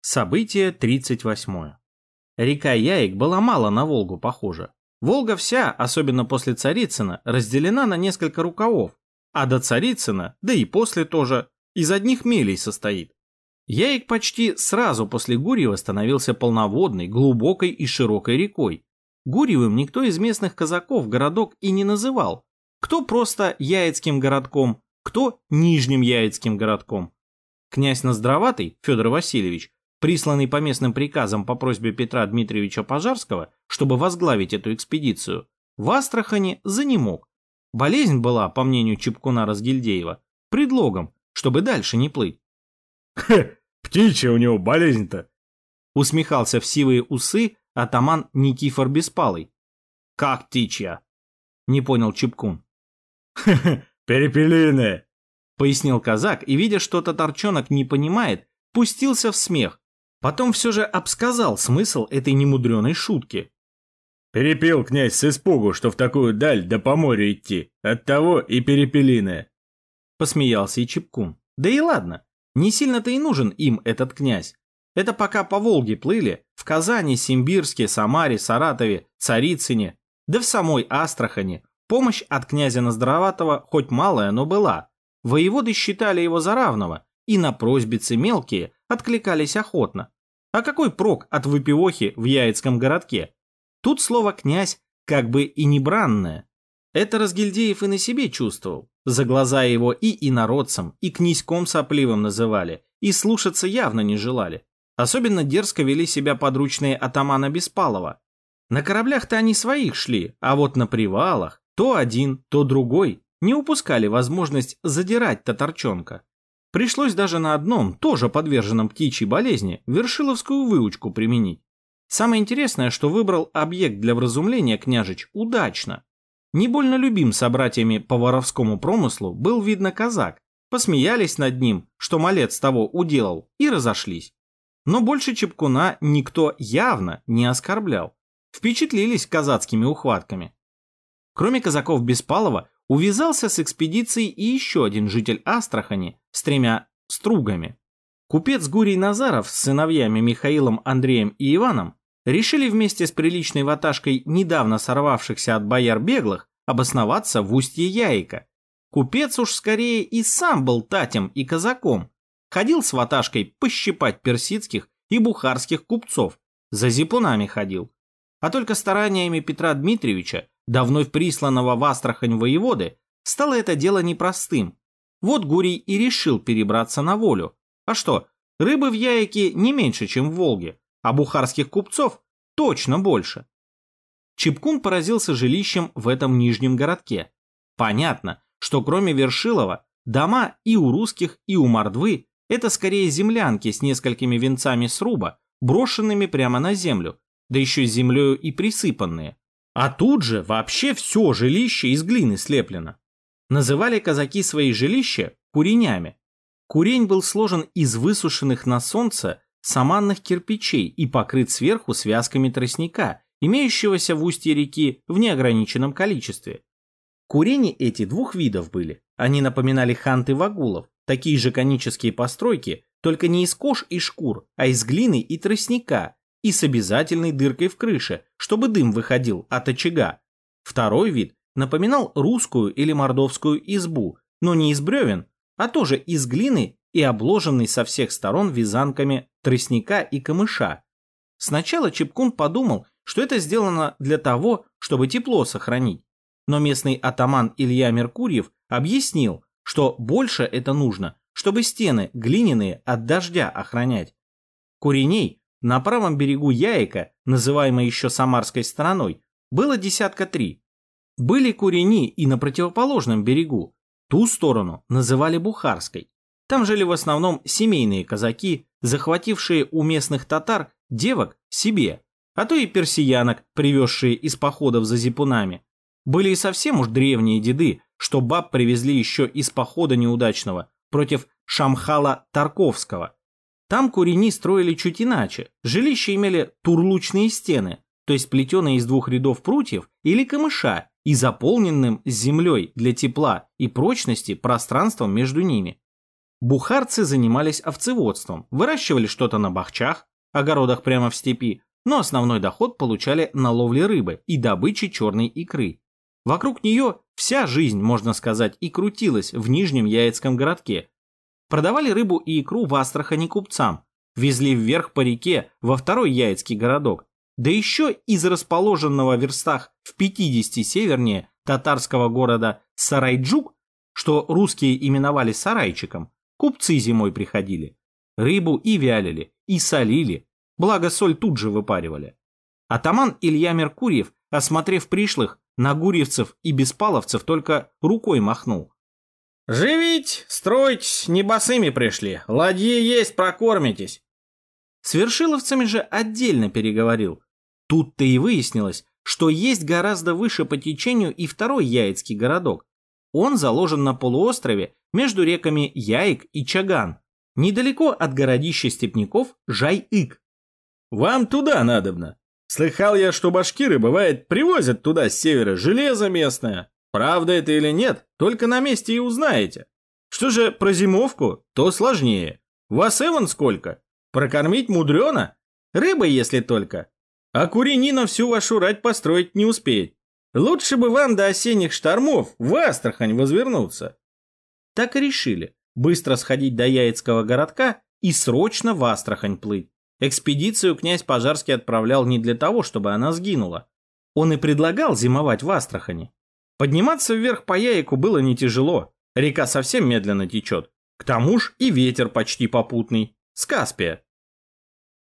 Событие 38. Река Яик была мало на Волгу похожа. Волга вся, особенно после Царицына, разделена на несколько рукавов, а до Царицына, да и после тоже, из одних мелей состоит. Яик почти сразу после Гурьева становился полноводной, глубокой и широкой рекой. Гурьевым никто из местных казаков городок и не называл. Кто просто Яицким городком, кто Нижним Яицким городком. Князь Ноздроватый, Федор Васильевич, присланный по местным приказам по просьбе Петра Дмитриевича Пожарского, чтобы возглавить эту экспедицию, в Астрахани занемог. Болезнь была, по мнению Чепкуна Разгильдеева, предлогом, чтобы дальше не плыть. Хе, птичья у него болезнь-то. Усмехался в сивые усы атаман Никифор Беспалый. Как птичья? Не понял Чепкун. Хе-хе, перепелиная. Пояснил казак и, видя, что татарчонок не понимает, пустился в смех. Потом все же обсказал смысл этой немудреной шутки. Перепил князь с испугу, что в такую даль да по морю идти. Оттого и перепелиная. Посмеялся и Чепкун. Да и ладно, не сильно-то и нужен им этот князь. Это пока по Волге плыли, в Казани, Симбирске, Самаре, Саратове, Царицыне, да в самой Астрахани, помощь от князя Ноздроватого хоть малая, но была. Воеводы считали его за равного, и на просьбицы мелкие откликались охотно. А какой прок от выпивохи в Яицком городке? Тут слово «князь» как бы и не бранное. Это Разгильдеев и на себе чувствовал. За глаза его и инородцем, и князьком сопливым называли, и слушаться явно не желали. Особенно дерзко вели себя подручные атамана Беспалова. На кораблях-то они своих шли, а вот на привалах то один, то другой не упускали возможность задирать татарчонка. Пришлось даже на одном, тоже подверженном птичьей болезни, вершиловскую выучку применить. Самое интересное, что выбрал объект для вразумления княжич удачно. Не больно любим собратьями по воровскому промыслу был, видно, казак. Посмеялись над ним, что малец того уделал, и разошлись. Но больше Чепкуна никто явно не оскорблял. Впечатлились казацкими ухватками. Кроме казаков Беспалова, увязался с экспедицией и еще один житель Астрахани с тремя стругами. Купец Гурий Назаров с сыновьями Михаилом, Андреем и Иваном решили вместе с приличной ваташкой недавно сорвавшихся от бояр беглых обосноваться в устье Яика. Купец уж скорее и сам был татем и казаком. Ходил с ваташкой пощипать персидских и бухарских купцов. За зипунами ходил. А только стараниями Петра Дмитриевича, давно присланного в Астрахань воеводы, стало это дело непростым. Вот Гурий и решил перебраться на волю. А что, рыбы в Яике не меньше, чем в Волге а бухарских купцов точно больше. Чепкун поразился жилищем в этом нижнем городке. Понятно, что кроме Вершилова, дома и у русских, и у мордвы – это скорее землянки с несколькими венцами сруба, брошенными прямо на землю, да еще землею и присыпанные. А тут же вообще все жилище из глины слеплено. Называли казаки свои жилища куренями. Курень был сложен из высушенных на солнце саманных кирпичей и покрыт сверху связками тростника, имеющегося в устье реки в неограниченном количестве. Курени эти двух видов были. Они напоминали ханты вагулов, такие же конические постройки, только не из кож и шкур, а из глины и тростника, и с обязательной дыркой в крыше, чтобы дым выходил от очага. Второй вид напоминал русскую или мордовскую избу, но не из бревен, а тоже из глины и обложенный со всех сторон вязанками тростника и камыша. Сначала Чепкун подумал, что это сделано для того, чтобы тепло сохранить. Но местный атаман Илья Меркурьев объяснил, что больше это нужно, чтобы стены глиняные от дождя охранять. Куреней на правом берегу Яика, называемой еще Самарской стороной, было десятка три. Были курени и на противоположном берегу, ту сторону называли Бухарской. Там жили в основном семейные казаки, захватившие у местных татар девок себе, а то и персиянок, привезшие из походов за зипунами. Были и совсем уж древние деды, что баб привезли еще из похода неудачного против Шамхала Тарковского. Там курени строили чуть иначе. Жилища имели турлучные стены, то есть плетеные из двух рядов прутьев или камыша и заполненным землей для тепла и прочности пространством между ними. Бухарцы занимались овцеводством, выращивали что-то на бахчах, огородах прямо в степи, но основной доход получали на ловле рыбы и добыче черной икры. Вокруг нее вся жизнь, можно сказать, и крутилась в Нижнем Яицком городке. Продавали рыбу и икру в Астрахани купцам, везли вверх по реке во второй Яицкий городок, да еще из расположенного в верстах в 50 севернее татарского города Сарайджук, что русские именовали Сарайчиком, Купцы зимой приходили. Рыбу и вялили, и солили, благо соль тут же выпаривали. Атаман Илья Меркурьев, осмотрев пришлых, на гурьевцев и беспаловцев только рукой махнул. «Живить, строить, не босыми пришли, ладьи есть, прокормитесь». С вершиловцами же отдельно переговорил. Тут-то и выяснилось, что есть гораздо выше по течению и второй Яицкий городок. Он заложен на полуострове между реками Яик и Чаган, недалеко от городища степняков Жай-Ик. «Вам туда надобно. Слыхал я, что башкиры, бывает, привозят туда с севера железо местное. Правда это или нет, только на месте и узнаете. Что же про зимовку, то сложнее. Вас Эван сколько? Прокормить мудрено? Рыба, если только. А куренина всю вашу рать построить не успеет. Лучше бы вам до осенних штормов в Астрахань возвернуться. Так и решили быстро сходить до Яицкого городка и срочно в Астрахань плыть. Экспедицию князь Пожарский отправлял не для того, чтобы она сгинула. Он и предлагал зимовать в Астрахани. Подниматься вверх по Яику было не тяжело. Река совсем медленно течет. К тому ж и ветер почти попутный. С Каспия.